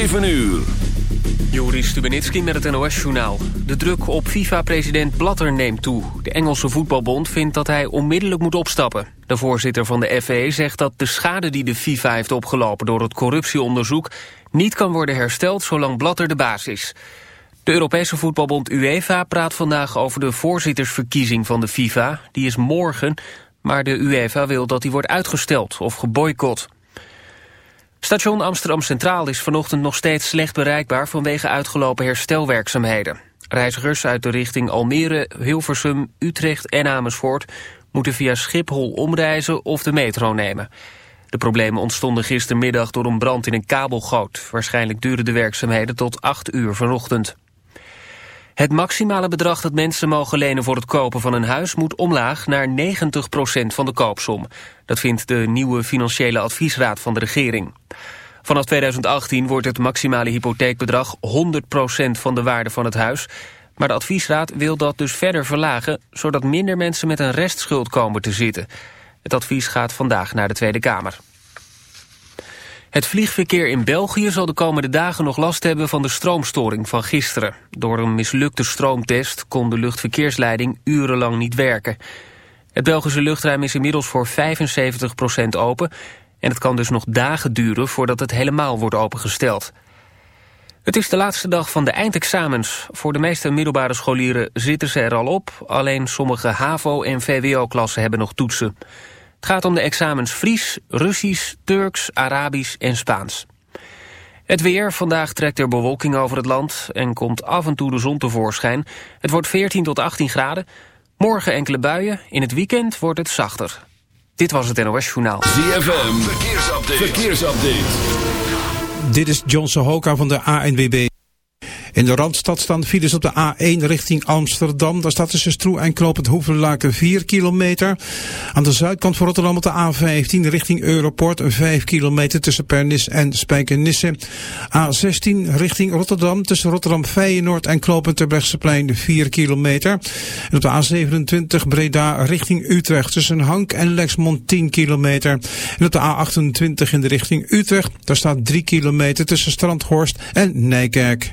7 uur. Joris Stubenitski met het NOS-journaal. De druk op FIFA-president Blatter neemt toe. De Engelse voetbalbond vindt dat hij onmiddellijk moet opstappen. De voorzitter van de FA zegt dat de schade die de FIFA heeft opgelopen... door het corruptieonderzoek niet kan worden hersteld zolang Blatter de baas is. De Europese voetbalbond UEFA praat vandaag over de voorzittersverkiezing van de FIFA. Die is morgen, maar de UEFA wil dat die wordt uitgesteld of geboycott. Station Amsterdam Centraal is vanochtend nog steeds slecht bereikbaar vanwege uitgelopen herstelwerkzaamheden. Reizigers uit de richting Almere, Hilversum, Utrecht en Amersfoort moeten via Schiphol omreizen of de metro nemen. De problemen ontstonden gistermiddag door een brand in een kabelgoot. Waarschijnlijk duren de werkzaamheden tot 8 uur vanochtend. Het maximale bedrag dat mensen mogen lenen voor het kopen van een huis moet omlaag naar 90% van de koopsom. Dat vindt de nieuwe financiële adviesraad van de regering. Vanaf 2018 wordt het maximale hypotheekbedrag 100% van de waarde van het huis. Maar de adviesraad wil dat dus verder verlagen, zodat minder mensen met een restschuld komen te zitten. Het advies gaat vandaag naar de Tweede Kamer. Het vliegverkeer in België zal de komende dagen nog last hebben van de stroomstoring van gisteren. Door een mislukte stroomtest kon de luchtverkeersleiding urenlang niet werken. Het Belgische luchtruim is inmiddels voor 75% open... en het kan dus nog dagen duren voordat het helemaal wordt opengesteld. Het is de laatste dag van de eindexamens. Voor de meeste middelbare scholieren zitten ze er al op. Alleen sommige HAVO- en VWO-klassen hebben nog toetsen. Het gaat om de examens Fries, Russisch, Turks, Arabisch en Spaans. Het weer. Vandaag trekt er bewolking over het land en komt af en toe de zon tevoorschijn. Het wordt 14 tot 18 graden. Morgen enkele buien. In het weekend wordt het zachter. Dit was het NOS Journaal. ZFM. Verkeersupdate. Verkeersupdate. Dit is John Sohoka van de ANWB. In de Randstad staan files op de A1 richting Amsterdam. Daar staat tussen Stroe en Knoop het Hoevenlaken 4 kilometer. Aan de zuidkant van Rotterdam op de A15 richting Europort 5 kilometer tussen Pernis en Spijkenisse. A16 richting Rotterdam tussen Rotterdam Feyenoord en Knoopend Terbrechtseplein 4 kilometer. En op de A27 Breda richting Utrecht tussen Hank en Lexmond 10 kilometer. En op de A28 in de richting Utrecht, daar staat 3 kilometer tussen Strandhorst en Nijkerk.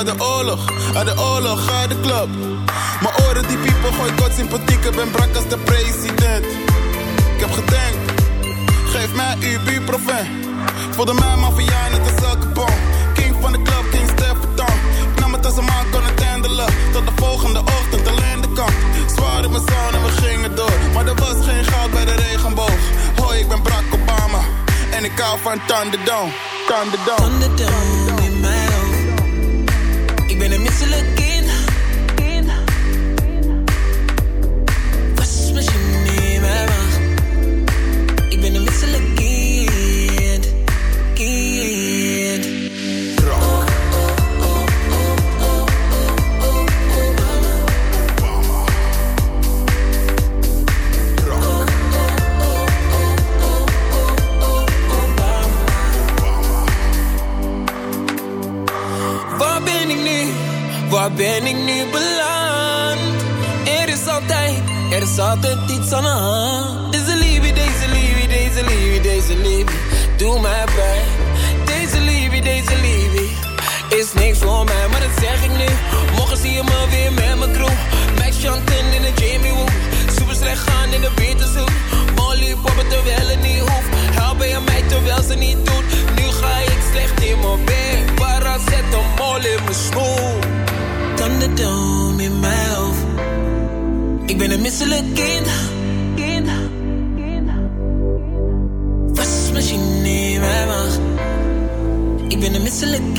Uit de oorlog, uit de oorlog, uit de club. Mijn oren die piepen, gooi kort sympathiek. Ik ben brak als de president. Ik heb gedenkt, geef mij uw buurproven. Voelde mij maffia net als elke bom. King van de club, King Stefan. Ik nam het als een man kon het handelen. Tot de volgende ochtend alleen de kant. Zwaar in mijn zon en we gingen door. Maar er was geen goud bij de regenboog. Hoi, ik ben Barack Obama. En ik hou van Thunderdome. Thunderdome. Thunderdome hoofd. Ik ben kind. Kind. Wasmachine in mijn maag. Ik ben een misselijk.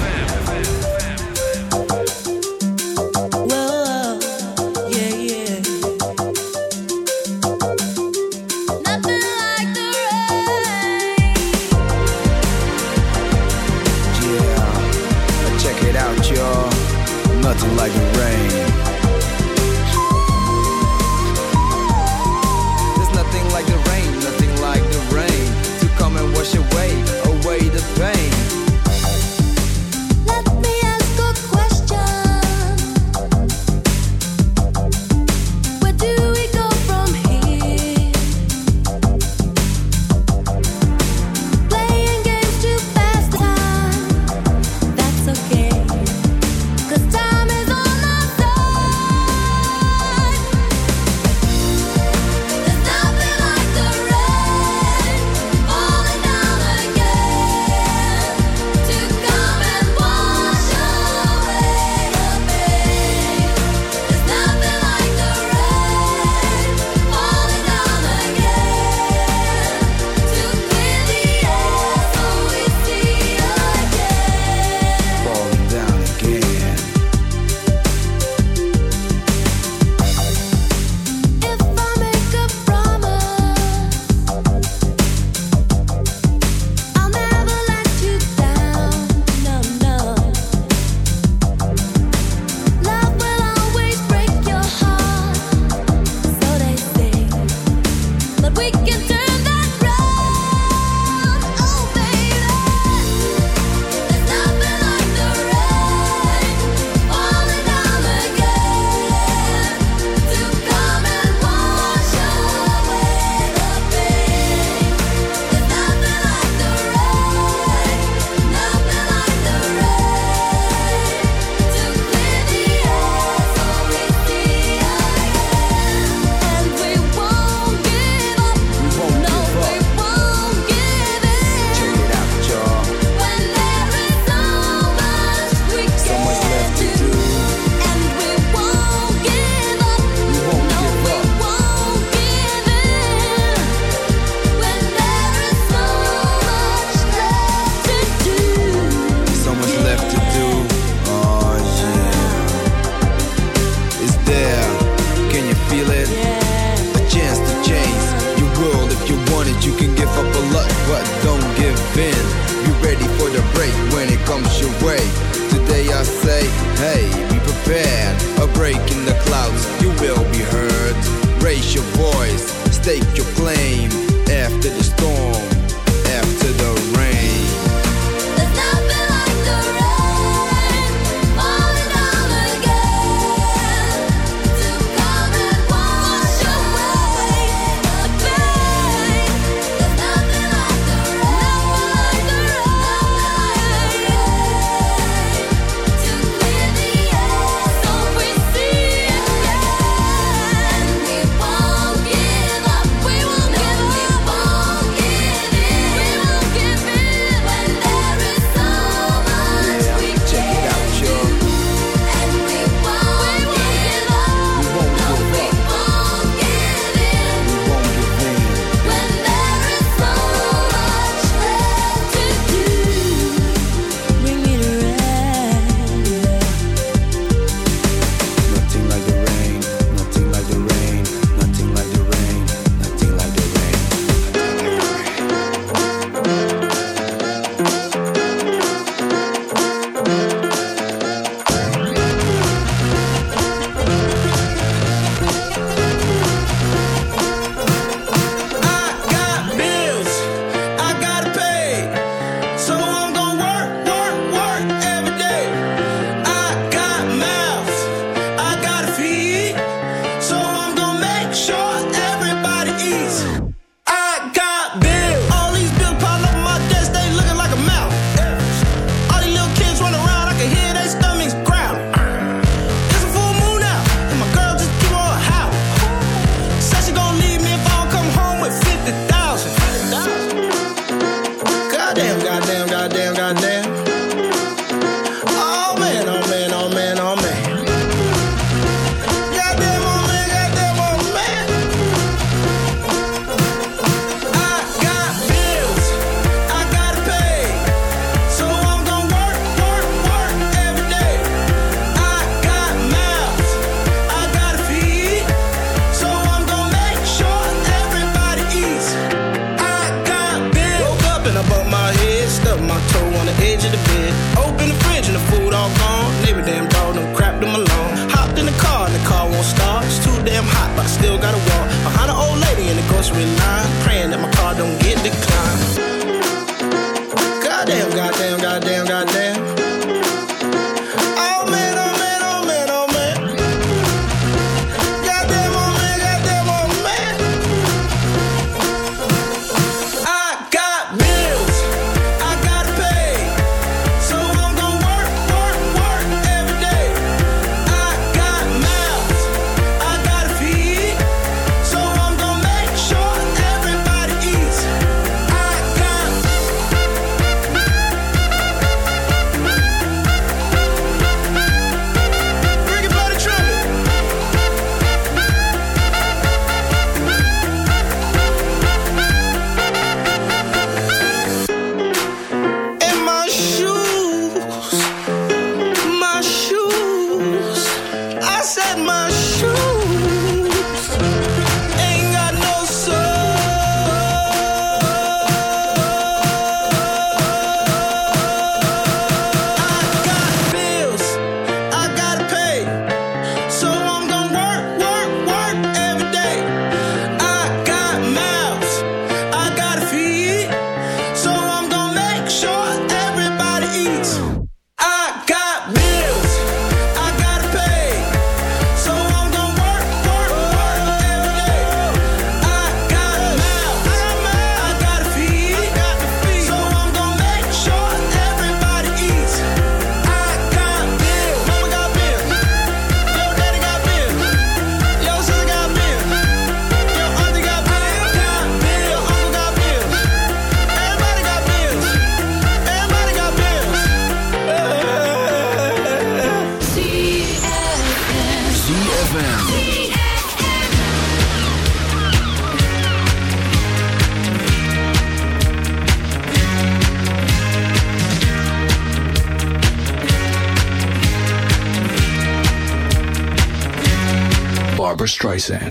say.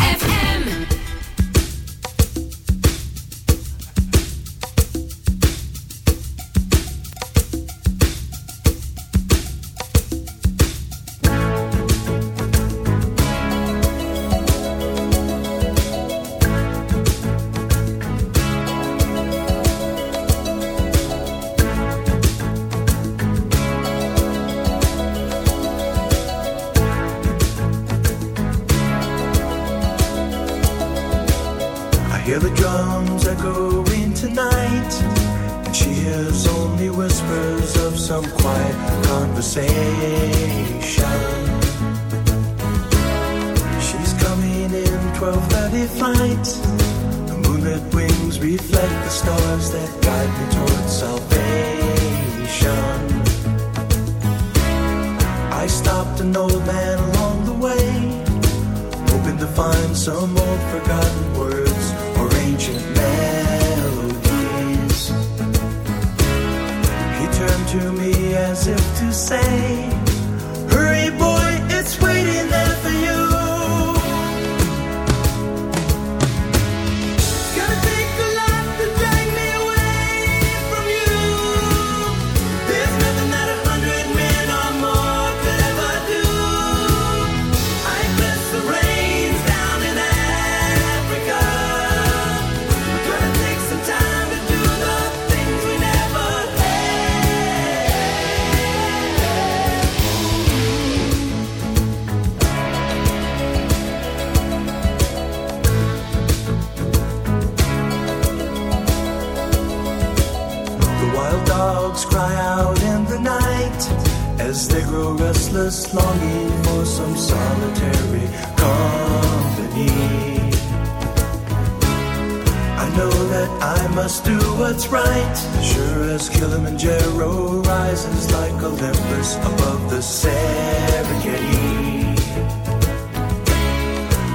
Kilimanjaro rises like Olympus above the Serengeti.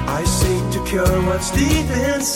I seek to cure what's deep inside.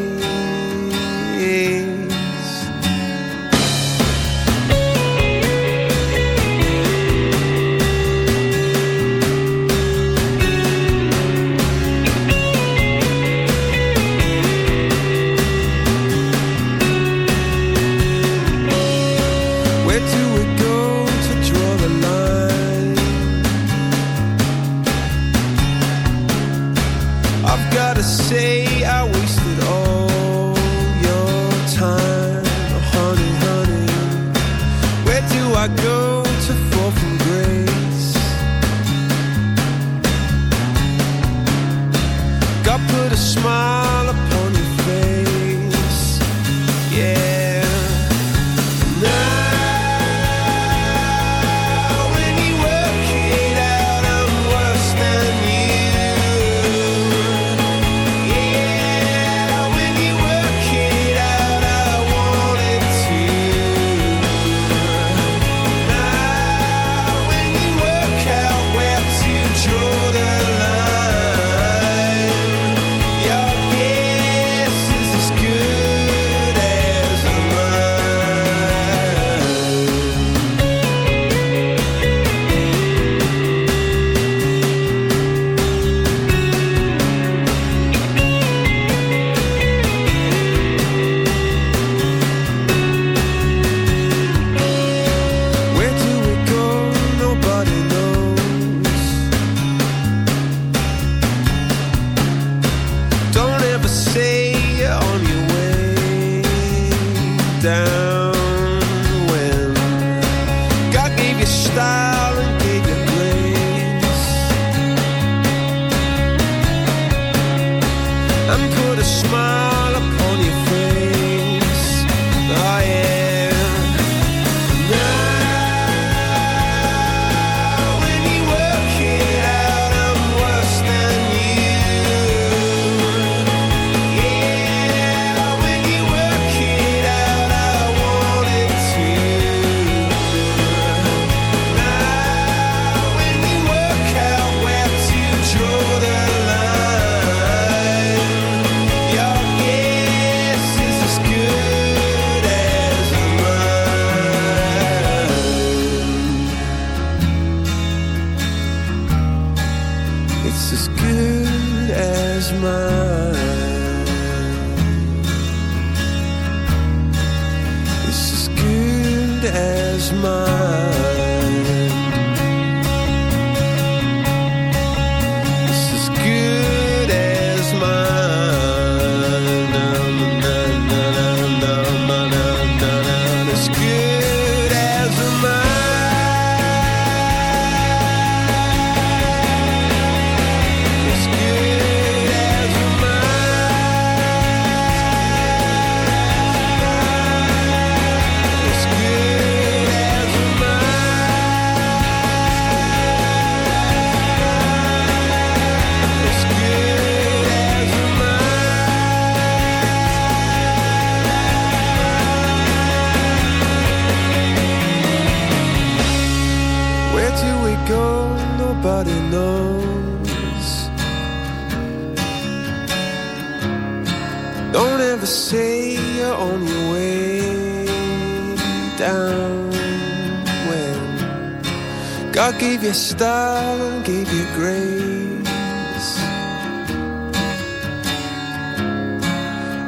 your style, gave you grace,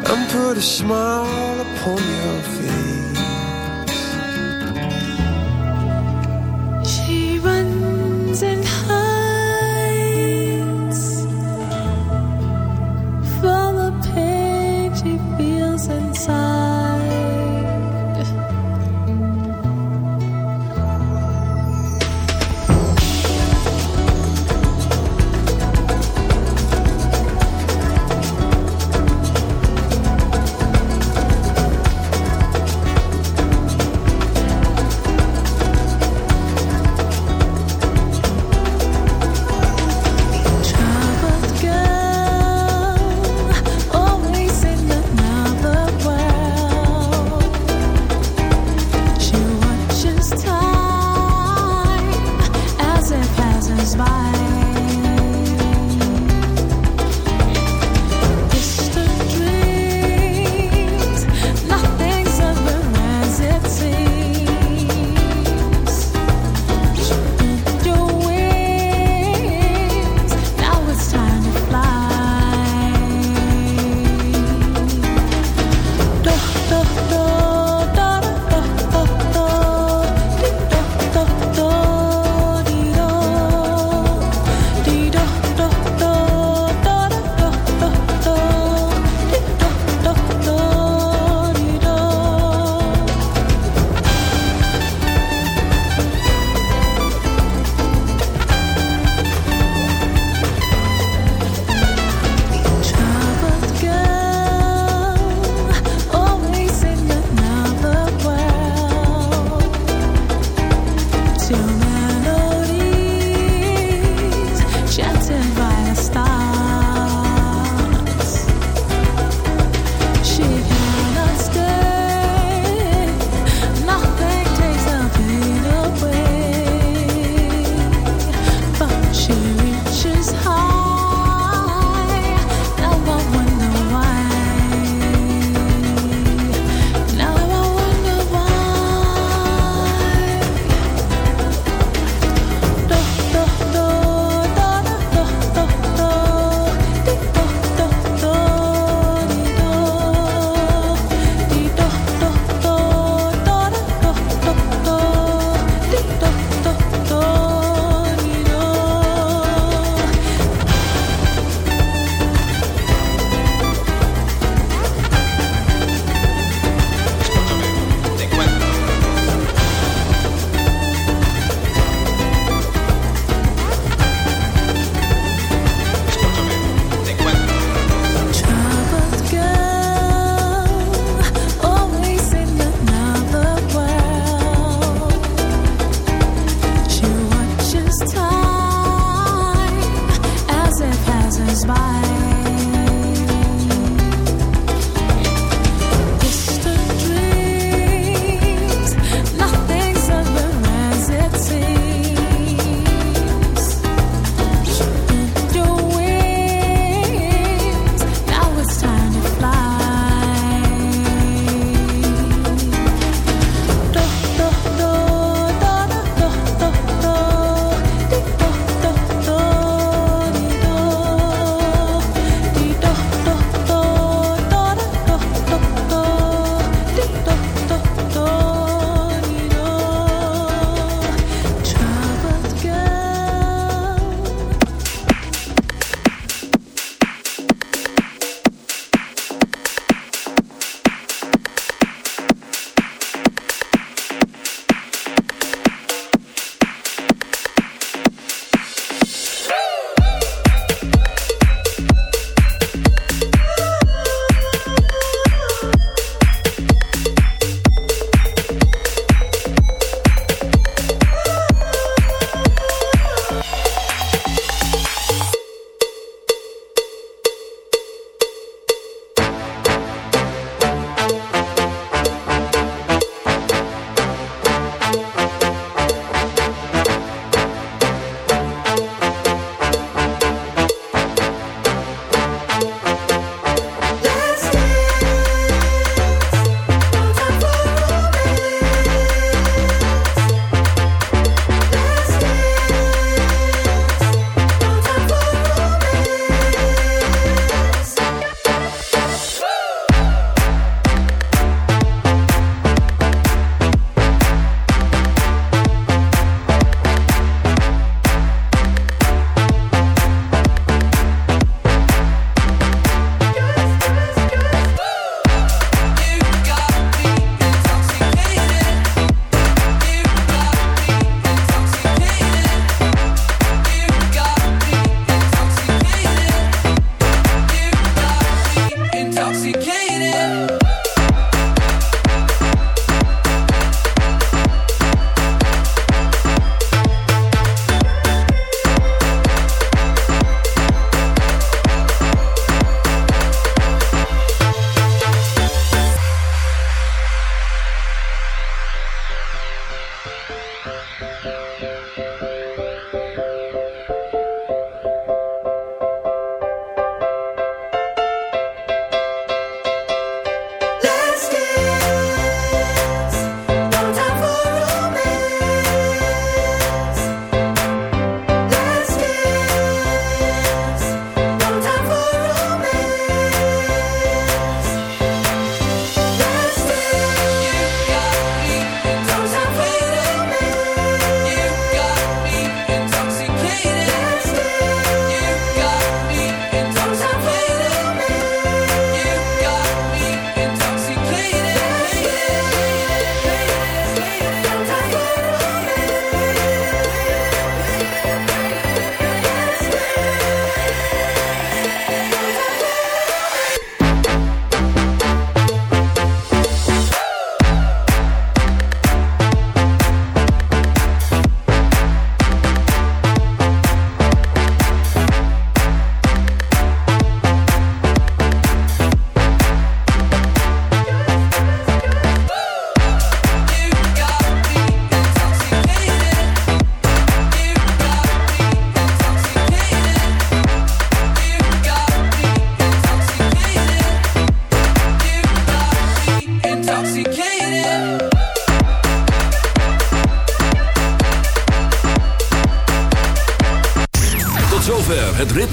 and put a smile upon your face. She runs and hides.